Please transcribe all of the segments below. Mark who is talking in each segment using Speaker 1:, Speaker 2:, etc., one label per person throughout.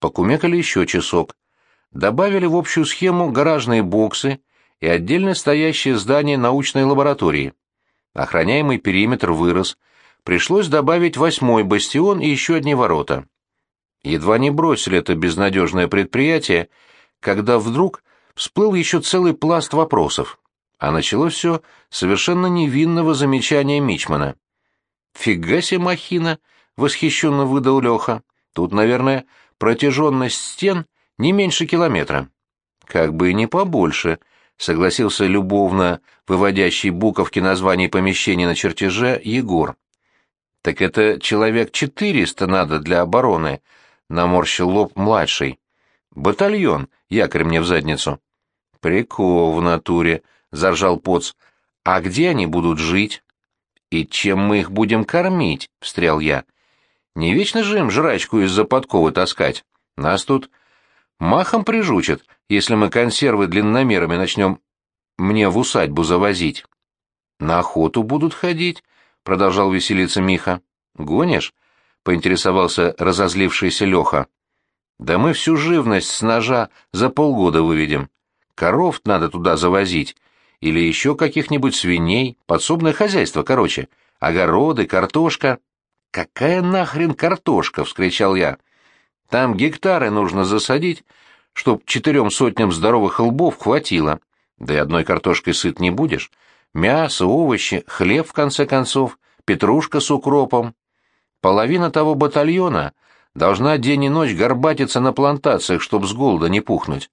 Speaker 1: Покумекали еще часок. Добавили в общую схему гаражные боксы и отдельно стоящее здание научной лаборатории. Охраняемый периметр вырос. Пришлось добавить восьмой бастион и еще одни ворота. Едва не бросили это безнадежное предприятие, когда вдруг всплыл еще целый пласт вопросов. А началось все совершенно невинного замечания Мичмана. «Фига себе махина!» — восхищенно выдал Леха. «Тут, наверное, протяженность стен не меньше километра». «Как бы и не побольше», — согласился любовно выводящий буковки названий помещений на чертеже Егор. «Так это человек четыреста надо для обороны», — наморщил лоб младший. «Батальон, якорь мне в задницу». «Прикол в натуре», — заржал Поц. «А где они будут жить?» «И чем мы их будем кормить?» — встрял я. «Не вечно же им жрачку из-за подковы таскать. Нас тут махом прижучат, если мы консервы длинномерами начнем мне в усадьбу завозить». «На охоту будут ходить?» — продолжал веселиться Миха. «Гонишь?» — поинтересовался разозлившийся Леха. «Да мы всю живность с ножа за полгода выведем. Коров надо туда завозить, или еще каких-нибудь свиней, подсобное хозяйство, короче. Огороды, картошка. «Какая нахрен картошка?» — вскричал я. «Там гектары нужно засадить, чтоб четырем сотням здоровых лбов хватило. Да и одной картошкой сыт не будешь. Мясо, овощи, хлеб, в конце концов, петрушка с укропом. Половина того батальона должна день и ночь горбатиться на плантациях, чтоб с голода не пухнуть.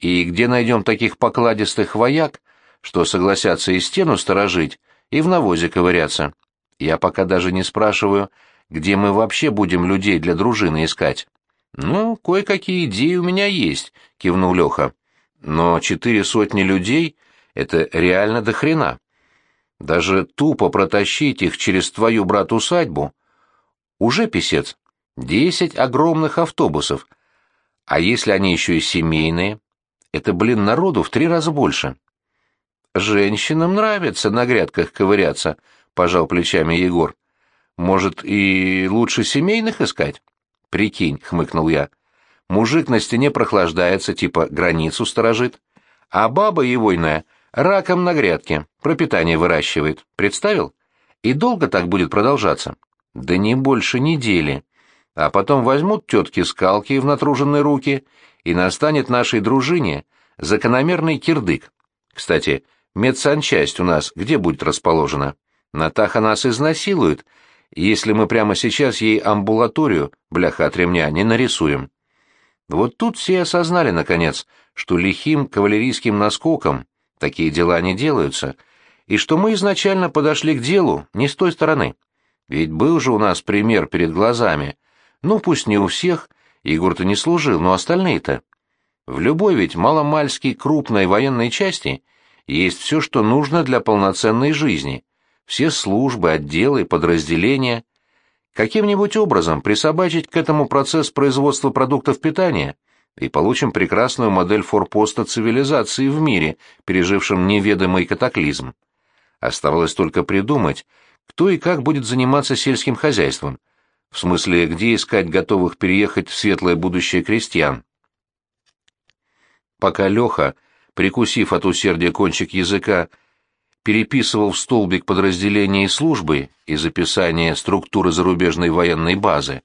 Speaker 1: И где найдем таких покладистых вояк, что согласятся и стену сторожить, и в навозе ковыряться. Я пока даже не спрашиваю, где мы вообще будем людей для дружины искать. Ну, кое-какие идеи у меня есть, кивнул Леха. Но четыре сотни людей — это реально до хрена. Даже тупо протащить их через твою брат-усадьбу уже писец. Десять огромных автобусов. А если они еще и семейные? Это, блин, народу в три раза больше. «Женщинам нравится на грядках ковыряться», — пожал плечами Егор. «Может, и лучше семейных искать?» «Прикинь», — хмыкнул я. «Мужик на стене прохлаждается, типа границу сторожит, а баба егойная раком на грядке, пропитание выращивает. Представил? И долго так будет продолжаться?» «Да не больше недели. А потом возьмут тетки скалки в натруженные руки, и настанет нашей дружине закономерный кирдык. Кстати, — Медсанчасть у нас где будет расположена? Натаха нас изнасилует, если мы прямо сейчас ей амбулаторию, бляха от ремня, не нарисуем. Вот тут все осознали, наконец, что лихим кавалерийским наскоком такие дела не делаются, и что мы изначально подошли к делу не с той стороны. Ведь был же у нас пример перед глазами. Ну, пусть не у всех, Егор-то не служил, но остальные-то. В любой ведь маломальски крупной военной части — есть все, что нужно для полноценной жизни. Все службы, отделы, подразделения. Каким-нибудь образом присобачить к этому процесс производства продуктов питания, и получим прекрасную модель форпоста цивилизации в мире, пережившем неведомый катаклизм. Оставалось только придумать, кто и как будет заниматься сельским хозяйством, в смысле, где искать готовых переехать в светлое будущее крестьян. Пока Леха прикусив от усердия кончик языка, переписывал в столбик подразделения и службы из описания структуры зарубежной военной базы,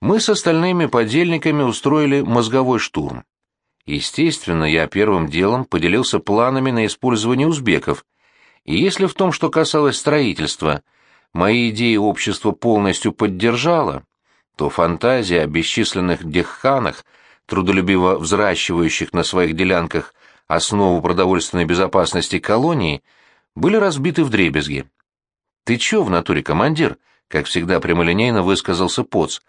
Speaker 1: мы с остальными подельниками устроили мозговой штурм. Естественно, я первым делом поделился планами на использование узбеков, и если в том, что касалось строительства, мои идеи общество полностью поддержало, то фантазия о бесчисленных дехханах, трудолюбиво взращивающих на своих делянках основу продовольственной безопасности колонии, были разбиты в дребезги. «Ты чё в натуре, командир?» — как всегда прямолинейно высказался Поц.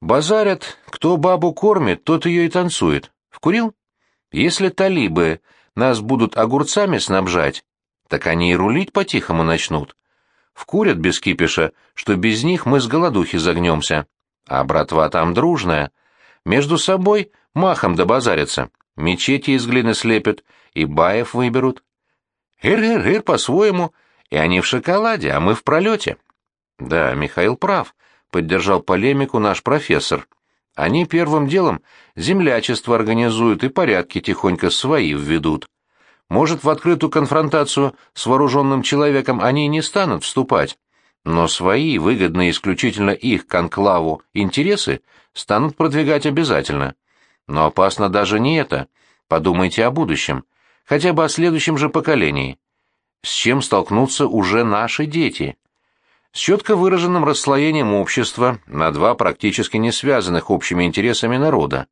Speaker 1: «Базарят, кто бабу кормит, тот ее и танцует. Вкурил? Если талибы нас будут огурцами снабжать, так они и рулить по-тихому начнут. Вкурят без кипиша, что без них мы с голодухи загнемся. А братва там дружная. Между собой махом добазарятся. Мечети из глины слепят, и баев выберут. Эр-эр-эр по-своему, и они в шоколаде, а мы в пролете. Да, Михаил прав, поддержал полемику наш профессор. Они первым делом землячество организуют и порядки тихонько свои введут. Может, в открытую конфронтацию с вооруженным человеком они и не станут вступать, но свои, выгодные исключительно их конклаву интересы, станут продвигать обязательно. Но опасно даже не это. Подумайте о будущем, хотя бы о следующем же поколении. С чем столкнутся уже наши дети? С четко выраженным расслоением общества на два практически не связанных общими интересами народа.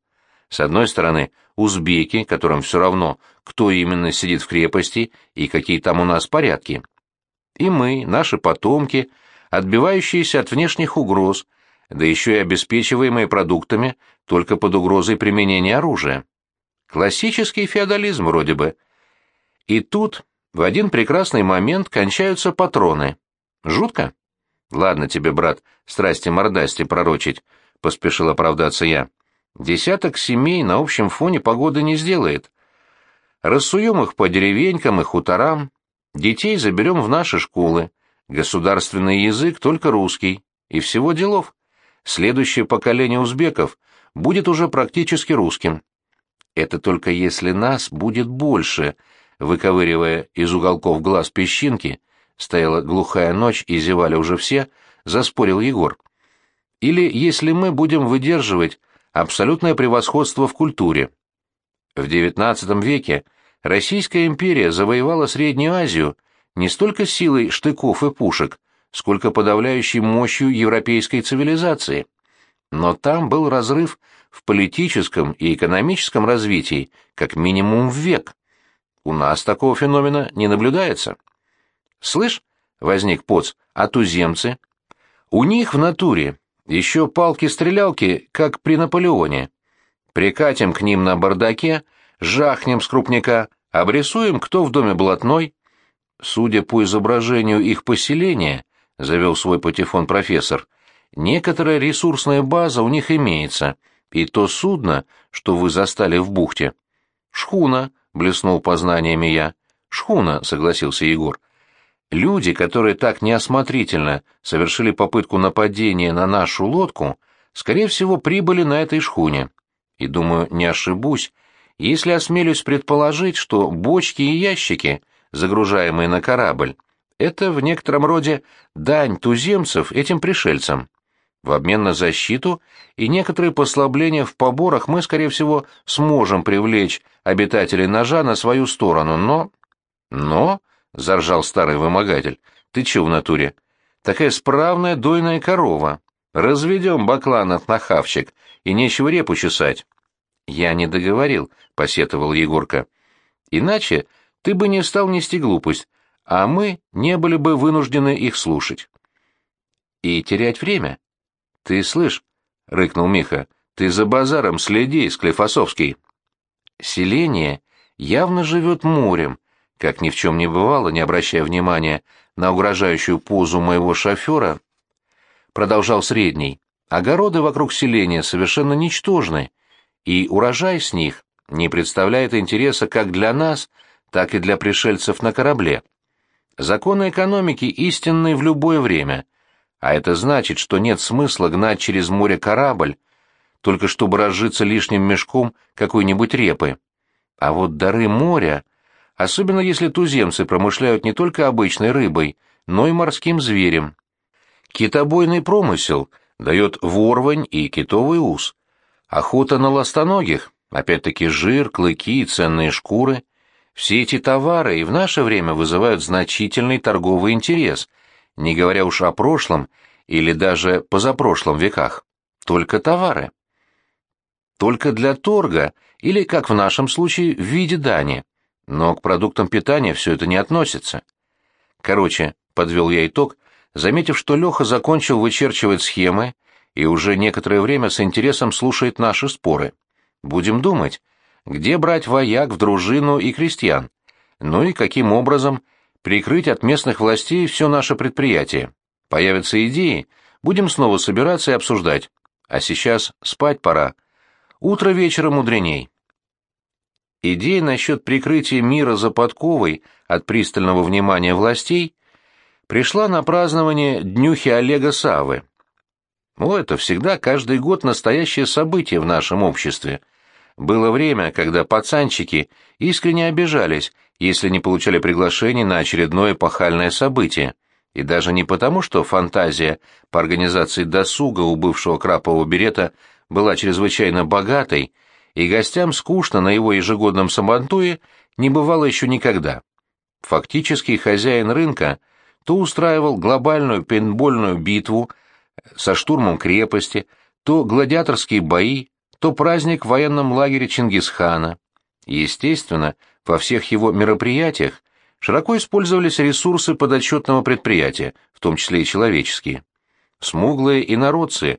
Speaker 1: С одной стороны, узбеки, которым все равно, кто именно сидит в крепости и какие там у нас порядки. И мы, наши потомки, отбивающиеся от внешних угроз, да еще и обеспечиваемые продуктами только под угрозой применения оружия. Классический феодализм вроде бы. И тут в один прекрасный момент кончаются патроны. Жутко? Ладно тебе, брат, страсти-мордасти пророчить, поспешил оправдаться я. Десяток семей на общем фоне погоды не сделает. Рассуем их по деревенькам и хуторам, детей заберем в наши школы, государственный язык только русский, и всего делов. Следующее поколение узбеков будет уже практически русским. Это только если нас будет больше, выковыривая из уголков глаз песчинки, стояла глухая ночь и зевали уже все, заспорил Егор. Или если мы будем выдерживать абсолютное превосходство в культуре. В XIX веке Российская империя завоевала Среднюю Азию не столько силой штыков и пушек, сколько подавляющей мощью европейской цивилизации. Но там был разрыв в политическом и экономическом развитии как минимум в век. У нас такого феномена не наблюдается. «Слышь?» — возник поц, — «а туземцы?» «У них в натуре еще палки-стрелялки, как при Наполеоне. Прикатим к ним на бардаке, жахнем с крупника, обрисуем, кто в доме блатной». Судя по изображению их поселения, — завел свой патефон профессор, — некоторая ресурсная база у них имеется, и то судно, что вы застали в бухте. «Шхуна», — блеснул познаниями я. «Шхуна», — согласился Егор. «Люди, которые так неосмотрительно совершили попытку нападения на нашу лодку, скорее всего, прибыли на этой шхуне. И, думаю, не ошибусь, если осмелюсь предположить, что бочки и ящики, загружаемые на корабль, это в некотором роде дань туземцев этим пришельцам. В обмен на защиту и некоторые послабления в поборах мы, скорее всего, сможем привлечь обитателей ножа на свою сторону, но... Но, — заржал старый вымогатель, — ты че в натуре? Такая справная дойная корова. Разведем бакланов на хавчик, и нечего репу чесать. Я не договорил, — посетовал Егорка. Иначе ты бы не стал нести глупость, а мы не были бы вынуждены их слушать. И терять время. Ты слышь, — рыкнул Миха, — ты за базаром следи, Склифосовский. Селение явно живет морем, как ни в чем не бывало, не обращая внимания на угрожающую позу моего шофера, продолжал средний. Огороды вокруг селения совершенно ничтожны, и урожай с них не представляет интереса как для нас, так и для пришельцев на корабле. Законы экономики истинны в любое время, а это значит, что нет смысла гнать через море корабль, только чтобы разжиться лишним мешком какой-нибудь репы. А вот дары моря, особенно если туземцы промышляют не только обычной рыбой, но и морским зверем. Китобойный промысел дает ворвань и китовый ус. Охота на ластоногих, опять-таки жир, клыки и ценные шкуры — все эти товары и в наше время вызывают значительный торговый интерес, не говоря уж о прошлом или даже позапрошлом веках. Только товары. Только для торга или, как в нашем случае, в виде дани. Но к продуктам питания все это не относится. Короче, подвел я итог, заметив, что Леха закончил вычерчивать схемы и уже некоторое время с интересом слушает наши споры. Будем думать, где брать вояк в дружину и крестьян, ну и каким образом прикрыть от местных властей все наше предприятие. Появятся идеи, будем снова собираться и обсуждать. А сейчас спать пора. Утро вечера мудреней. Идея насчет прикрытия мира за подковой от пристального внимания властей пришла на празднование днюхи Олега Савы. Ну, это всегда каждый год настоящее событие в нашем обществе. Было время, когда пацанчики искренне обижались, если не получали приглашений на очередное эпохальное событие. И даже не потому, что фантазия по организации досуга у бывшего крапового берета была чрезвычайно богатой, и гостям скучно на его ежегодном сабантуе не бывало еще никогда. Фактически хозяин рынка то устраивал глобальную пейнтбольную битву со штурмом крепости, то гладиаторские бои, то праздник в военном лагере Чингисхана. Естественно, во всех его мероприятиях широко использовались ресурсы подотчетного предприятия, в том числе и человеческие. Смуглые и народцы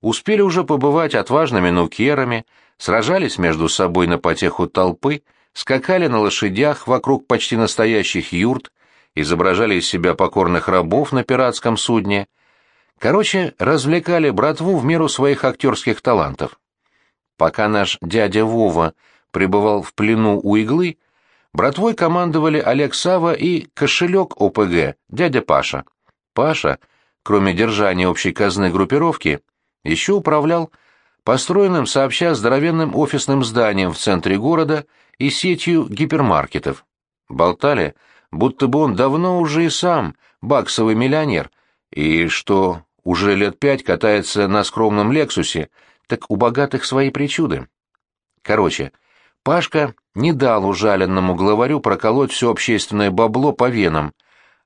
Speaker 1: успели уже побывать отважными нукерами, сражались между собой на потеху толпы, скакали на лошадях вокруг почти настоящих юрт, изображали из себя покорных рабов на пиратском судне. Короче, развлекали братву в меру своих актерских талантов. Пока наш дядя Вова пребывал в плену у иглы, братвой командовали Олег Сава и кошелек ОПГ, дядя Паша. Паша, кроме держания общей казны группировки, еще управлял построенным сообща здоровенным офисным зданием в центре города и сетью гипермаркетов. Болтали, будто бы он давно уже и сам баксовый миллионер, и что уже лет пять катается на скромном «Лексусе», так у богатых свои причуды. Короче, Пашка не дал ужаленному главарю проколоть все общественное бабло по венам,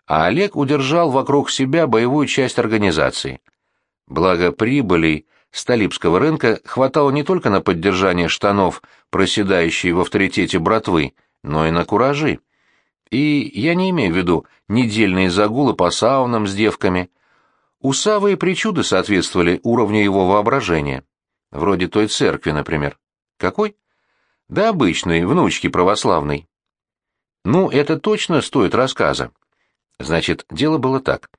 Speaker 1: а Олег удержал вокруг себя боевую часть организации. Благо прибылей Столипского рынка хватало не только на поддержание штанов, проседающей в авторитете братвы, но и на куражи. И я не имею в виду недельные загулы по саунам с девками. У Савы и причуды соответствовали уровню его воображения. Вроде той церкви, например. Какой? Да обычной, внучки православной. Ну, это точно стоит рассказа. Значит, дело было так.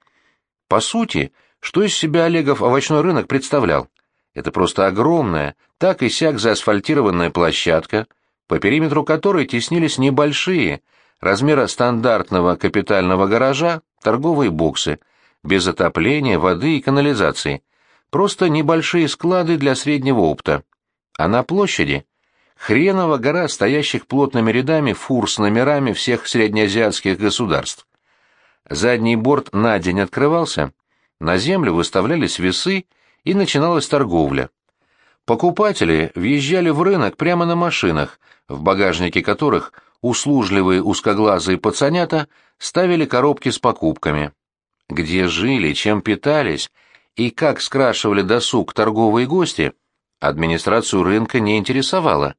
Speaker 1: По сути, что из себя Олегов овощной рынок представлял? Это просто огромная, так и сяк заасфальтированная площадка, по периметру которой теснились небольшие, размера стандартного капитального гаража, торговые боксы, без отопления, воды и канализации, просто небольшие склады для среднего опта. А на площади хренова гора стоящих плотными рядами фур с номерами всех среднеазиатских государств. Задний борт на день открывался, на землю выставлялись весы и начиналась торговля. Покупатели въезжали в рынок прямо на машинах, в багажнике которых услужливые узкоглазые пацанята ставили коробки с покупками. Где жили, чем питались и как скрашивали досуг торговые гости, администрацию рынка не интересовало.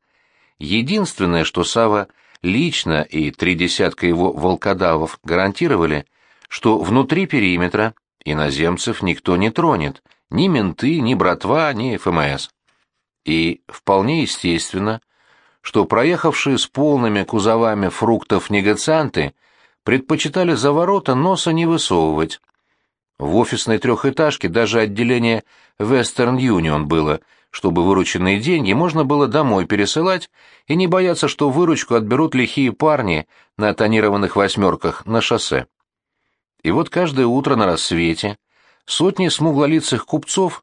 Speaker 1: Единственное, что Сава лично и три десятка его волкодавов гарантировали, что внутри периметра иноземцев никто не тронет — ни менты, ни братва, ни ФМС. И вполне естественно, что проехавшие с полными кузовами фруктов негацианты предпочитали за ворота носа не высовывать. В офисной трехэтажке даже отделение Western Union было, чтобы вырученные деньги можно было домой пересылать и не бояться, что выручку отберут лихие парни на тонированных восьмерках на шоссе. И вот каждое утро на рассвете Сотни смуглолицых купцов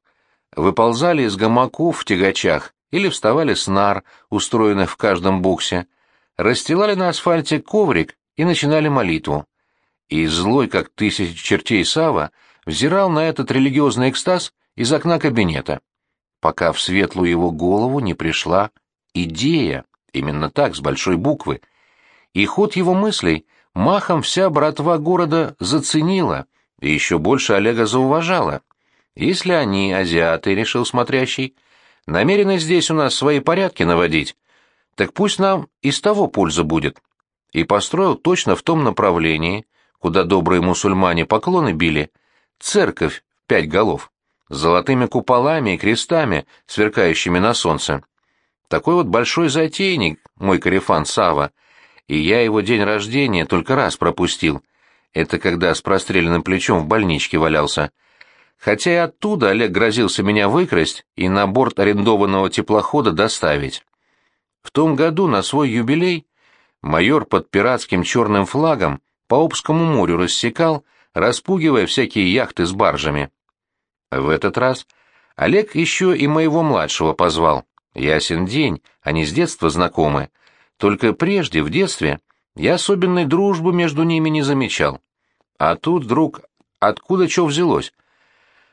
Speaker 1: выползали из гамаков в тягачах или вставали с нар, устроенных в каждом буксе, расстилали на асфальте коврик и начинали молитву. И злой, как тысячи чертей Сава, взирал на этот религиозный экстаз из окна кабинета, пока в светлую его голову не пришла идея, именно так, с большой буквы. И ход его мыслей махом вся братва города заценила — и еще больше Олега зауважала. Если они, азиаты, решил смотрящий, намерены здесь у нас свои порядки наводить, так пусть нам из того польза будет. И построил точно в том направлении, куда добрые мусульмане поклоны били, церковь пять голов, золотыми куполами и крестами, сверкающими на солнце. Такой вот большой затейник, мой корефан Сава, и я его день рождения только раз пропустил — это когда с простреленным плечом в больничке валялся. Хотя и оттуда Олег грозился меня выкрасть и на борт арендованного теплохода доставить. В том году на свой юбилей майор под пиратским черным флагом по Обскому морю рассекал, распугивая всякие яхты с баржами. В этот раз Олег еще и моего младшего позвал. Ясен день, они с детства знакомы. Только прежде, в детстве, я особенной дружбы между ними не замечал. А тут вдруг откуда что взялось?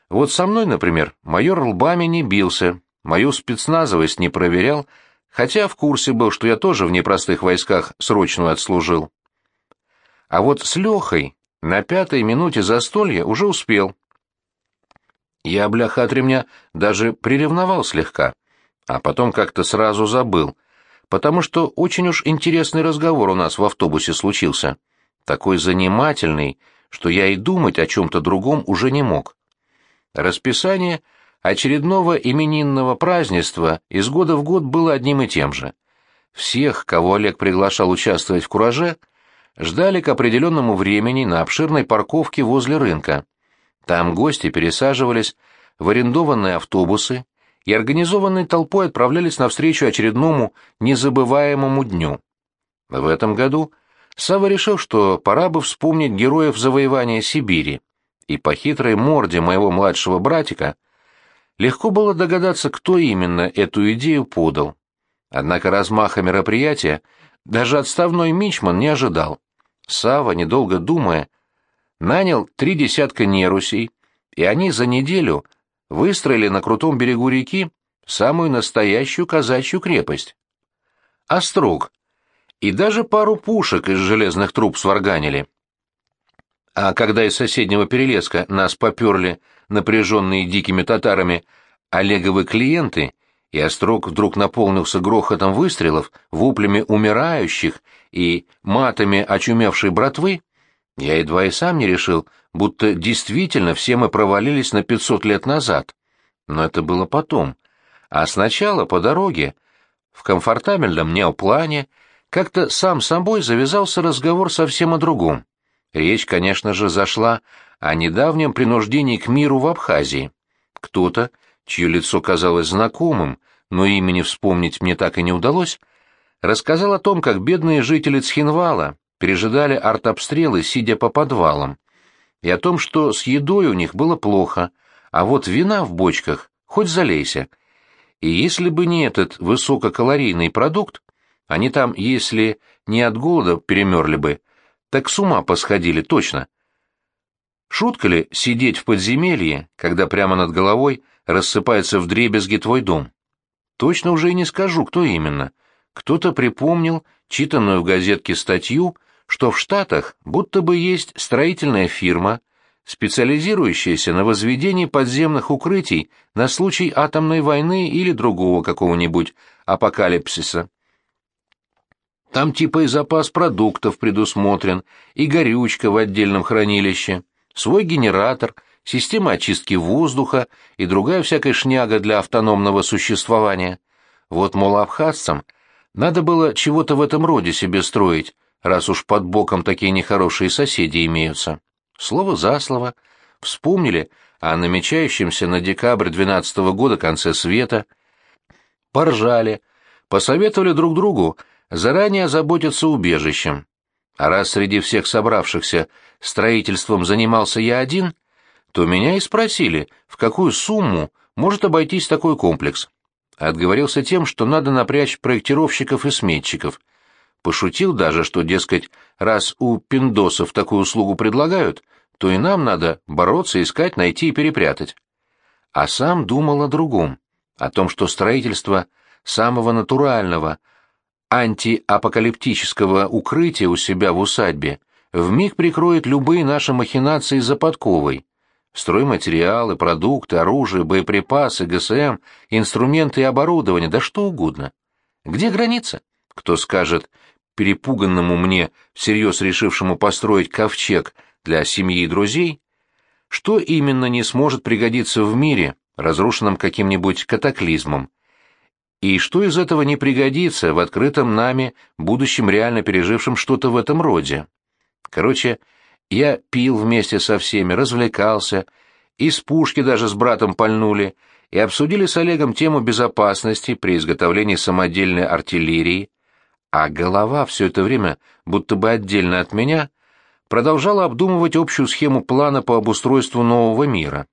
Speaker 1: Вот со мной, например, майор лбами не бился, мою спецназовость не проверял, хотя в курсе был, что я тоже в непростых войсках срочную отслужил. А вот с Лехой на пятой минуте застолья уже успел. Я, бляха от ремня, даже приревновал слегка, а потом как-то сразу забыл, потому что очень уж интересный разговор у нас в автобусе случился. Такой занимательный, что я и думать о чем-то другом уже не мог. Расписание очередного именинного празднества из года в год было одним и тем же. Всех, кого Олег приглашал участвовать в кураже, ждали к определенному времени на обширной парковке возле рынка. Там гости пересаживались в арендованные автобусы и организованной толпой отправлялись навстречу очередному незабываемому дню. В этом году Сава решил, что пора бы вспомнить героев завоевания Сибири, и по хитрой морде моего младшего братика легко было догадаться, кто именно эту идею подал. Однако размаха мероприятия даже отставной мичман не ожидал. Сава, недолго думая, нанял три десятка нерусей, и они за неделю выстроили на крутом берегу реки самую настоящую казачью крепость. Острог. И даже пару пушек из железных труб сварганили. А когда из соседнего перелеска нас поперли напряженные дикими татарами Олеговы клиенты, и острог вдруг наполнился грохотом выстрелов, вуплями умирающих и матами очумевшей братвы, я едва и сам не решил, будто действительно все мы провалились на пятьсот лет назад. Но это было потом. А сначала, по дороге, в комфортабельном неоплане, как-то сам собой завязался разговор совсем о другом. Речь, конечно же, зашла о недавнем принуждении к миру в Абхазии. Кто-то, чье лицо казалось знакомым, но имени вспомнить мне так и не удалось, рассказал о том, как бедные жители Цхинвала пережидали артобстрелы, сидя по подвалам, и о том, что с едой у них было плохо, а вот вина в бочках хоть залейся. И если бы не этот высококалорийный продукт, они там, если не от голода перемерли бы, так с ума посходили точно. Шутка ли сидеть в подземелье, когда прямо над головой рассыпается вдребезги твой дом? Точно уже и не скажу, кто именно. Кто-то припомнил читанную в газетке статью что в Штатах будто бы есть строительная фирма, специализирующаяся на возведении подземных укрытий на случай атомной войны или другого какого-нибудь апокалипсиса. Там типа и запас продуктов предусмотрен, и горючка в отдельном хранилище, свой генератор, система очистки воздуха и другая всякая шняга для автономного существования. Вот, мол, абхазцам надо было чего-то в этом роде себе строить, раз уж под боком такие нехорошие соседи имеются. Слово за слово. Вспомнили о намечающемся на декабрь двенадцатого года конце света. Поржали. Посоветовали друг другу заранее озаботиться убежищем. А раз среди всех собравшихся строительством занимался я один, то меня и спросили, в какую сумму может обойтись такой комплекс. Отговорился тем, что надо напрячь проектировщиков и сметчиков — Пошутил даже, что, дескать, раз у пиндосов такую услугу предлагают, то и нам надо бороться, искать, найти и перепрятать. А сам думал о другом, о том, что строительство самого натурального, антиапокалиптического укрытия у себя в усадьбе вмиг прикроет любые наши махинации за подковой. Стройматериалы, продукты, оружие, боеприпасы, ГСМ, инструменты и оборудование, да что угодно. Где граница? Кто скажет, перепуганному мне, всерьез решившему построить ковчег для семьи и друзей, что именно не сможет пригодиться в мире, разрушенном каким-нибудь катаклизмом, и что из этого не пригодится в открытом нами, будущем реально пережившем что-то в этом роде. Короче, я пил вместе со всеми, развлекался, из пушки даже с братом пальнули, и обсудили с Олегом тему безопасности при изготовлении самодельной артиллерии, а голова все это время, будто бы отдельно от меня, продолжала обдумывать общую схему плана по обустройству нового мира.